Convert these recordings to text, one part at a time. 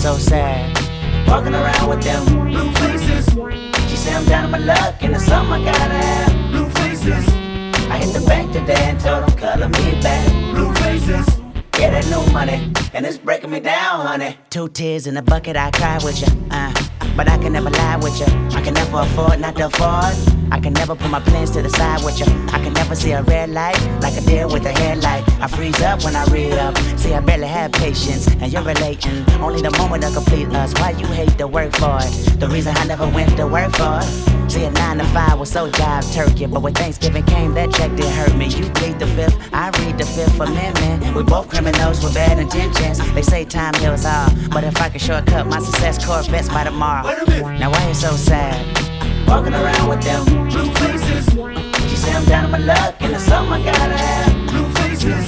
So sad? Walking around with them blue faces. She say I'm down on my luck, and it's something I gotta have. Blue faces. I hit the bank today and told them color me back. Blue faces. Yeah, that new money, and it's breaking me down, honey. Two tears in a bucket, I cry with you. Uh, but I can never lie with you. I can never afford not to afford. I can never put my plans to the side with you. I can never see a red light like a deer with a headlight. I freeze up when I read up. See, I barely have patience, and you're relating. Only the moment to complete us. Why you hate to work for it? The reason I never went to work for it. See, a nine to five was so job turkey, but when Thanksgiving came, that check did hurt me. You plead the fifth, I read the fifth amendment. We both criminals with bad intentions. They say time heals all, but if I could shortcut my success, Corvettes by tomorrow. Now why you so sad? Walking around with them I'm down on my luck, and it's something I gotta have. Blue faces.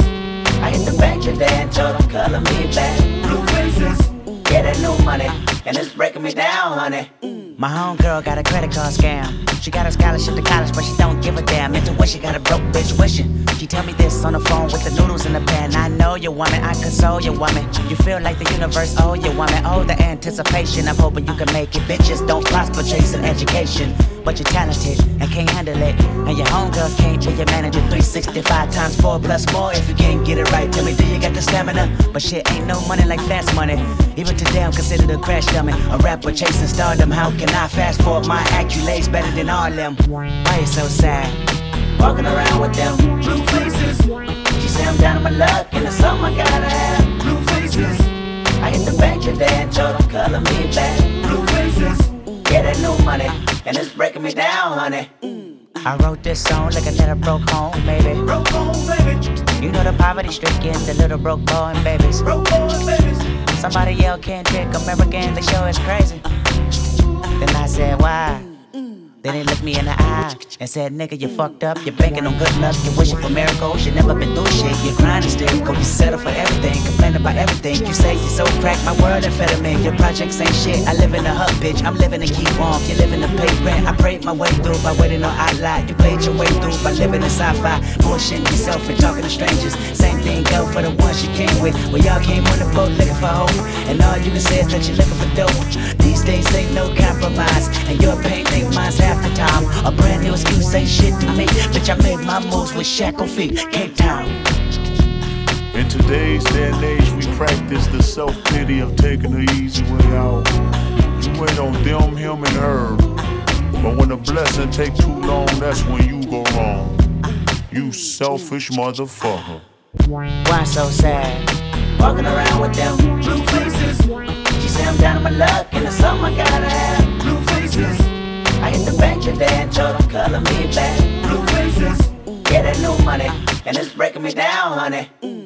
I hit the bank today and told them color me back. Blue faces. Yeah, that new money, and it's breaking me down, honey. My homegirl got a credit card scam. She got a scholarship to college, but she don't give a damn. Into what she got a broke bitch wishing. She tell me this on the phone with the noodles in the pan. I know you woman, I console you woman. You feel like the universe owe you woman. Oh, the anticipation. I'm hoping you can make it. Bitches don't prosper chasing education. But you're talented and can't handle it. And your homegirl can't be your manager. 365 times 4 plus more. If you can't get it right, tell me, do you got the stamina? But shit ain't no money like fast money. Even today, I'm considered a crash dummy. A rapper chasing stardom. How can I fast forward my accolades better than all them? Why you so sad? Walking around with them blue faces. She say I'm down on my luck, and it's something I gotta have. Blue faces. I hit the bank today and told them color me back. Blue faces. Yeah, that new money, and it's breaking me down, honey. Mm. I wrote this song like a little broke home, baby. Broke home, baby. You know the poverty stricken, the little broke boy and babies. Broke boy babies. Somebody yell, can't take American, the show is crazy. Then I said, why? Then they looked me in the eye and said, Nigga, you fucked up. You're banking on good luck. You're wishing for miracles. You never been through shit. You're grinding still. Go, you settle for everything. About everything. You say you're so cracked. My word amphetamine. Your projects ain't shit. I live in a hub, bitch. I'm living to keep warm. You're living to pay rent. I prayed my way through by waiting on outlet. You played your way through by living in sci-fi. Bullshitting yourself and talking to strangers. Same thing go for the ones you came with. Well, y'all came on the boat looking for hope. And all you can say is that you're looking for dope. These days ain't no compromise. And your pain ain't mine's half the time. A brand new excuse ain't shit to me. Bitch, I made my moves with shackle feet. Cape Town. In today's day and age, we practice the self pity of taking the easy way out. You wait on them, him, and her. But when the blessing take too long, that's when you go wrong. You selfish motherfucker. Why so sad? Walking around with them blue faces. She say I'm down on my luck, and it's something I gotta have. Blue faces. I hit the bank today and told them color me back. Blue faces. Yeah, that new money, and it's breaking me down, honey.